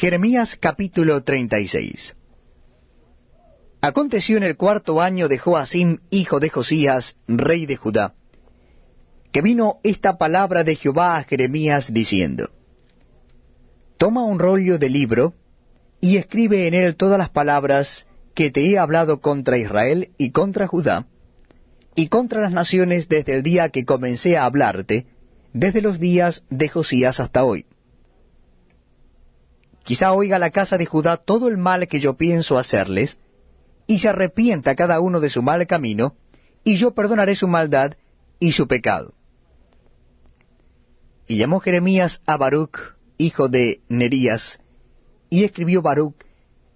Jeremías capítulo 36 Aconteció en el cuarto año de Joacim, hijo de Josías, rey de Judá, que vino esta palabra de Jehová a Jeremías diciendo, Toma un rollo de libro y escribe en él todas las palabras que te he hablado contra Israel y contra Judá, y contra las naciones desde el día que comencé a hablarte, desde los días de Josías hasta hoy Quizá oiga la casa de Judá todo el mal que yo pienso hacerles, y se arrepienta cada uno de su mal camino, y yo perdonaré su maldad y su pecado. Y llamó Jeremías a Baruch, hijo de Nerías, y escribió Baruch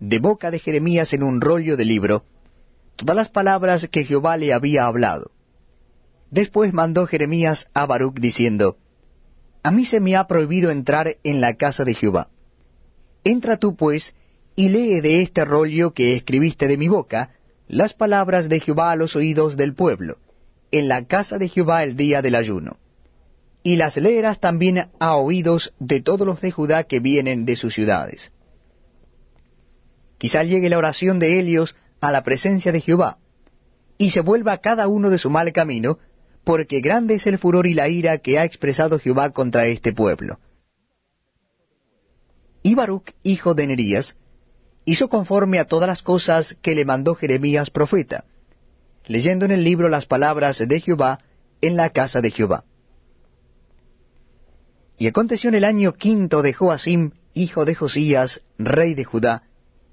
de boca de Jeremías en un rollo de libro, todas las palabras que Jehová le había hablado. Después mandó Jeremías a Baruch diciendo, A mí se me ha prohibido entrar en la casa de Jehová. Entra tú, pues, y lee de este rollo que escribiste de mi boca, las palabras de Jehová a los oídos del pueblo, en la casa de Jehová el día del ayuno. Y las leerás también a oídos de todos los de Judá que vienen de sus ciudades. Quizá llegue la oración de Helios a la presencia de Jehová, y se vuelva cada uno de su mal camino, porque grande es el furor y la ira que ha expresado Jehová contra este pueblo. Y Baruch, hijo de Nerías, hizo conforme a todas las cosas que le mandó Jeremías profeta, leyendo en el libro las palabras de Jehová en la casa de Jehová. Y aconteció en el año quinto de Joacim, hijo de Josías, rey de Judá,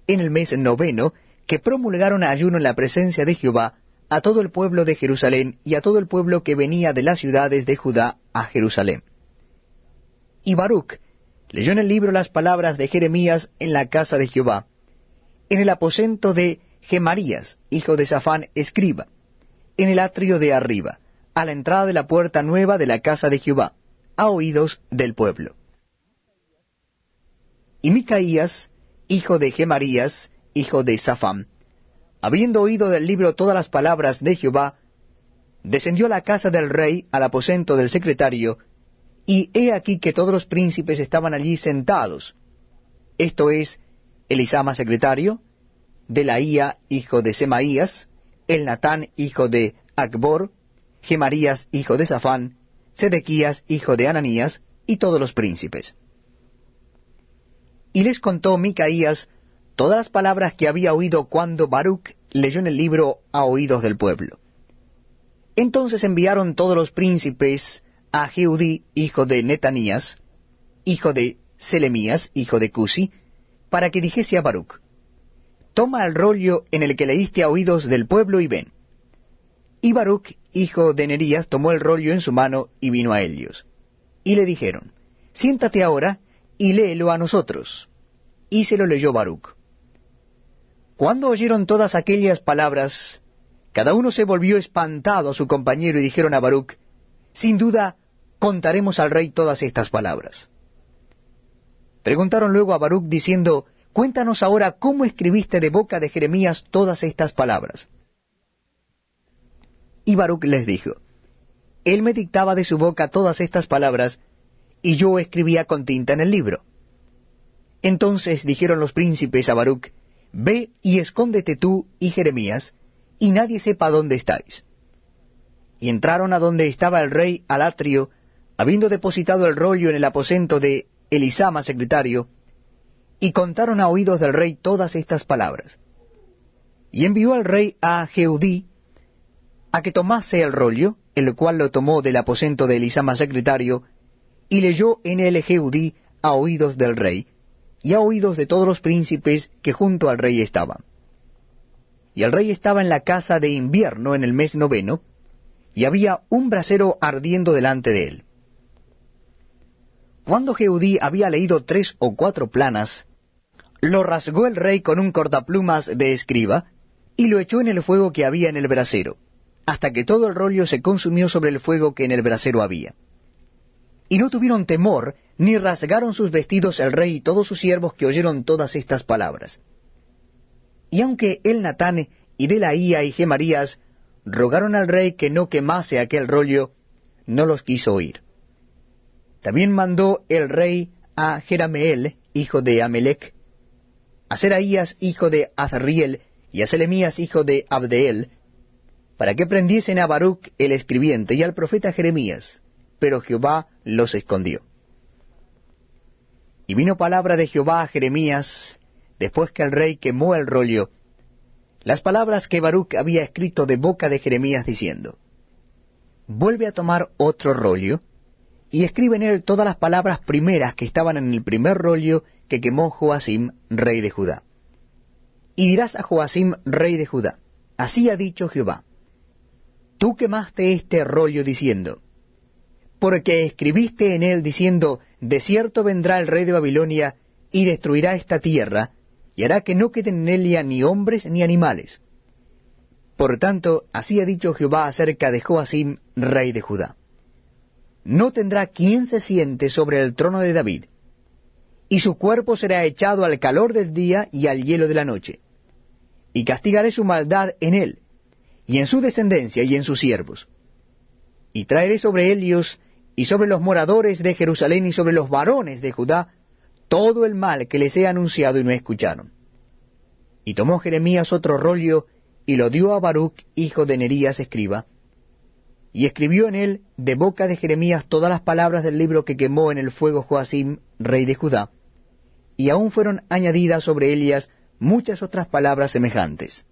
en el mes noveno, que promulgaron ayuno en la presencia de Jehová a todo el pueblo de Jerusalén y a todo el pueblo que venía de las ciudades de Judá a Jerusalén. Y Baruch, leyó en el libro las palabras de Jeremías en la casa de Jehová, en el aposento de Gemarías, hijo de Safán, escriba, en el atrio de arriba, a la entrada de la puerta nueva de la casa de Jehová, a oídos del pueblo. Y Micaías, hijo de Gemarías, hijo de Safán, habiendo oído del libro todas las palabras de Jehová, descendió a la casa del rey, al aposento del secretario, y he aquí que todos los príncipes estaban allí sentados. Esto es, Elisama secretario, Delaía hijo de Semaías, El Natán hijo de Akbor, Gemarías hijo de Safán, Sedequías hijo de Ananías, y todos los príncipes. Y les contó Micaías todas las palabras que había oído cuando Baruch leyó en el libro a oídos del pueblo. Entonces enviaron todos los príncipes a Jehudí, hijo de Netanías, hijo de Selemías, hijo de Cusi, para que dijese a Baruch, Toma el rollo en el que leíste a oídos del pueblo y ven. Y Baruch, hijo de Nerías, tomó el rollo en su mano y vino a ellos. Y le dijeron, Siéntate ahora y léelo a nosotros. Y se lo leyó Baruch. Cuando oyeron todas aquellas palabras, cada uno se volvió espantado a su compañero y dijeron a Baruch, Sin duda, contaremos al rey todas estas palabras. Preguntaron luego a Baruch diciendo, Cuéntanos ahora cómo escribiste de boca de Jeremías todas estas palabras. Y Baruch les dijo, Él me dictaba de su boca todas estas palabras, y yo escribía con tinta en el libro. Entonces dijeron los príncipes a Baruch, Ve y escóndete tú y Jeremías, y nadie sepa dónde estáis. Y entraron a donde estaba el rey al atrio, habiendo depositado el rollo en el aposento de Elisama, secretario, y contaron a oídos del rey todas estas palabras. Y envió al rey a Jeudí a que tomase el rollo, el cual lo tomó del aposento de Elisama, secretario, y leyó en él Jeudí a oídos del rey, y a oídos de todos los príncipes que junto al rey estaban. Y el rey estaba en la casa de invierno en el mes noveno, y había un brasero ardiendo delante de él. Cuando Jeudí había leído tres o cuatro planas, lo rasgó el rey con un cortaplumas de escriba, y lo echó en el fuego que había en el brasero, hasta que todo el rollo se consumió sobre el fuego que en el brasero había. Y no tuvieron temor, ni rasgaron sus vestidos el rey y todos sus siervos que oyeron todas estas palabras. Y aunque el Natán y Delaía y Gemarías rogaron al rey que no quemase aquel rollo, no los quiso oír. También mandó el rey a Jerameel, hijo de Amelec, a Seraías, hijo de Azriel, y a Selemías, hijo de Abdeel, para que prendiesen a Baruch el escribiente y al profeta Jeremías, pero Jehová los escondió. Y vino palabra de Jehová a Jeremías, después que el rey quemó el rollo, las palabras que Baruch había escrito de boca de Jeremías diciendo, Vuelve a tomar otro rollo, y escribe en él todas las palabras primeras que estaban en el primer rollo que quemó Joacim, rey de Judá. Y dirás a Joacim, rey de Judá, así ha dicho Jehová, tú quemaste este rollo diciendo, porque escribiste en él diciendo, de cierto vendrá el rey de Babilonia y destruirá esta tierra, y hará que no queden en ella ni hombres ni animales. Por tanto, así ha dicho Jehová acerca de Joacim, rey de Judá. No tendrá quien se siente sobre el trono de David, y su cuerpo será echado al calor del día y al hielo de la noche. Y castigaré su maldad en él, y en su descendencia y en sus siervos. Y traeré sobre ellos y sobre los moradores de Jerusalén y sobre los varones de Judá todo el mal que les he anunciado y no escucharon. Y tomó Jeremías otro rollo y lo dio a Baruch, hijo de Nerías, escriba, y escribió en él de boca de Jeremías todas las palabras del libro que quemó en el fuego Joacim, rey de Judá, y aún fueron añadidas sobre ellas muchas otras palabras semejantes.